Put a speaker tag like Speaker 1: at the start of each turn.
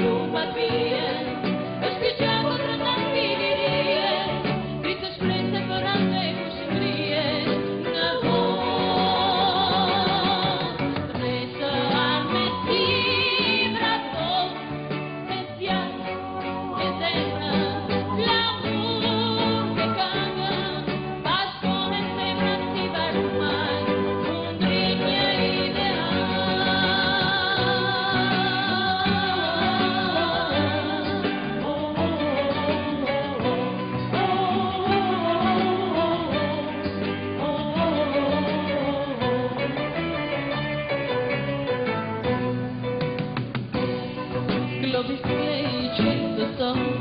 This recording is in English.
Speaker 1: tarce ka plumbat Globis plejqe the Kontinentet